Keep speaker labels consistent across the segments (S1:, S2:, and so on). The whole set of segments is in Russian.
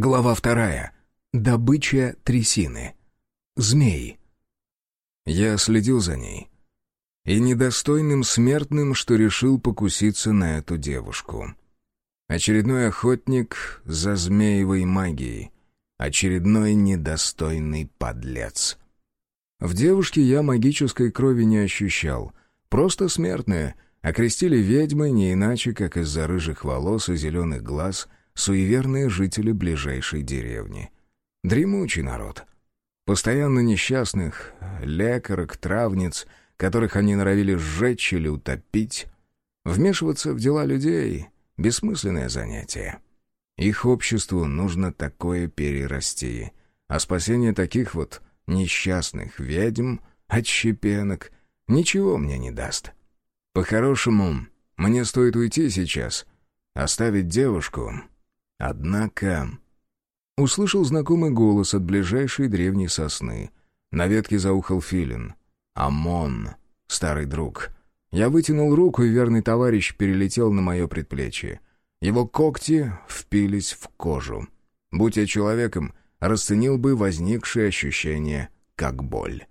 S1: Глава вторая. Добыча трясины. Змей. Я следил за ней. И недостойным смертным, что решил покуситься на эту девушку. Очередной охотник за змеевой магией. Очередной недостойный подлец. В девушке я магической крови не ощущал. Просто смертная. Окрестили ведьмы не иначе, как из-за рыжих волос и зеленых глаз — суеверные жители ближайшей деревни. Дремучий народ. Постоянно несчастных, лекарок, травниц, которых они норовили сжечь или утопить. Вмешиваться в дела людей — бессмысленное занятие. Их обществу нужно такое перерасти, а спасение таких вот несчастных ведьм, отщепенок, ничего мне не даст. По-хорошему, мне стоит уйти сейчас, оставить девушку Однако... Услышал знакомый голос от ближайшей древней сосны. На ветке заухал филин. «Амон, старый друг». Я вытянул руку, и верный товарищ перелетел на мое предплечье. Его когти впились в кожу. Будь я человеком, расценил бы возникшее ощущение как боль.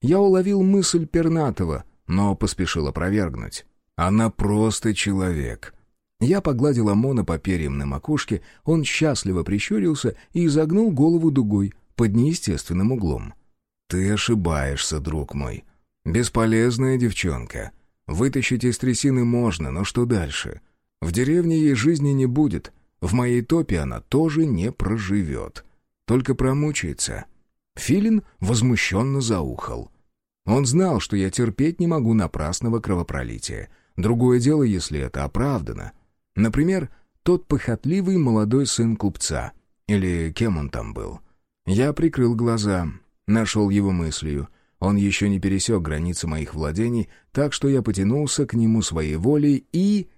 S1: Я уловил мысль Пернатова, но поспешил опровергнуть. Она просто человек. Я погладил Амона по перьям на макушке, он счастливо прищурился и изогнул голову дугой под неестественным углом. «Ты ошибаешься, друг мой. Бесполезная девчонка. Вытащить из трясины можно, но что дальше? В деревне ей жизни не будет, в моей топе она тоже не проживет. Только промучается». Филин возмущенно заухал. Он знал, что я терпеть не могу напрасного кровопролития. Другое дело, если это оправдано — Например, тот похотливый молодой сын купца. Или кем он там был. Я прикрыл глаза, нашел его мыслью. Он еще не пересек границы моих владений, так что я потянулся к нему своей волей и...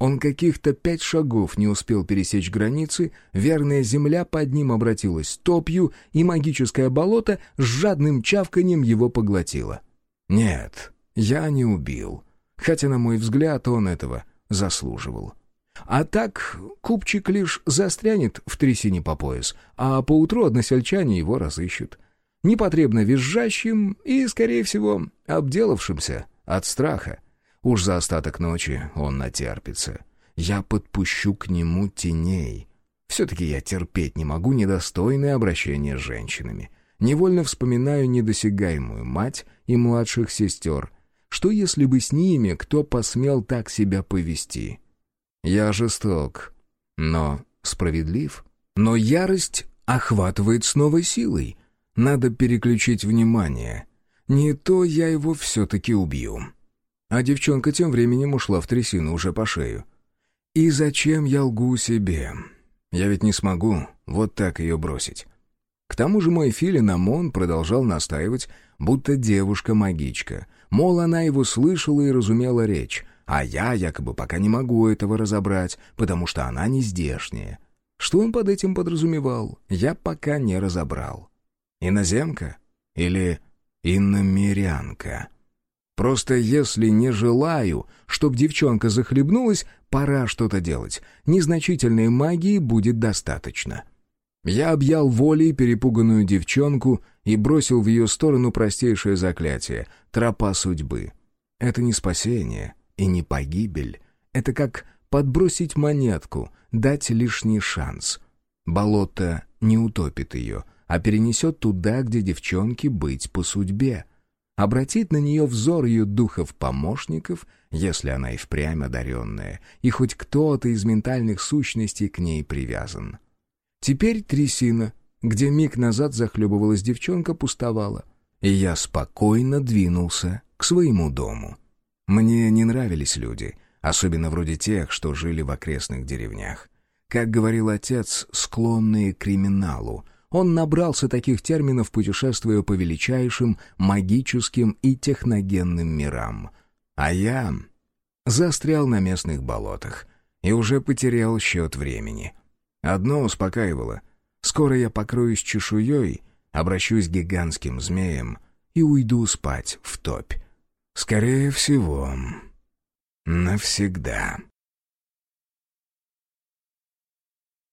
S1: Он каких-то пять шагов не успел пересечь границы, верная земля под ним обратилась топью, и магическое болото с жадным чавканием его поглотило. Нет, я не убил. Хотя, на мой взгляд, он этого заслуживал. А так купчик лишь застрянет в трясине по пояс, а поутру односельчане его разыщут. Непотребно визжащим и, скорее всего, обделавшимся от страха. Уж за остаток ночи он натерпится. Я подпущу к нему теней. Все-таки я терпеть не могу недостойное обращение с женщинами. Невольно вспоминаю недосягаемую мать и младших сестер. Что если бы с ними кто посмел так себя повести? Я жесток, но справедлив. Но ярость охватывает с новой силой. Надо переключить внимание. Не то я его все-таки убью. А девчонка тем временем ушла в трясину уже по шею. И зачем я лгу себе? Я ведь не смогу вот так ее бросить. К тому же мой филин Амон продолжал настаивать, будто девушка-магичка. Мол, она его слышала и разумела речь, а я якобы пока не могу этого разобрать, потому что она не здешняя. Что он под этим подразумевал, я пока не разобрал. Иноземка или иномерянка? Просто если не желаю, чтоб девчонка захлебнулась, пора что-то делать. Незначительной магии будет достаточно. Я объял волей перепуганную девчонку и бросил в ее сторону простейшее заклятие — тропа судьбы. Это не спасение, и не погибель. Это как подбросить монетку, дать лишний шанс. Болото не утопит ее, а перенесет туда, где девчонке быть по судьбе. Обратит на нее взор ее духов-помощников, если она и впрямь одаренная, и хоть кто-то из ментальных сущностей к ней привязан. Теперь трясина, где миг назад захлебывалась девчонка, пустовала, и я спокойно двинулся к своему дому. Мне не нравились люди, особенно вроде тех, что жили в окрестных деревнях. Как говорил отец, склонные к криминалу. Он набрался таких терминов, путешествуя по величайшим магическим и техногенным мирам. А я застрял на местных болотах и уже потерял счет времени. Одно успокаивало. Скоро я покроюсь чешуей, обращусь гигантским змеем и уйду спать в топь. Скорее всего, навсегда.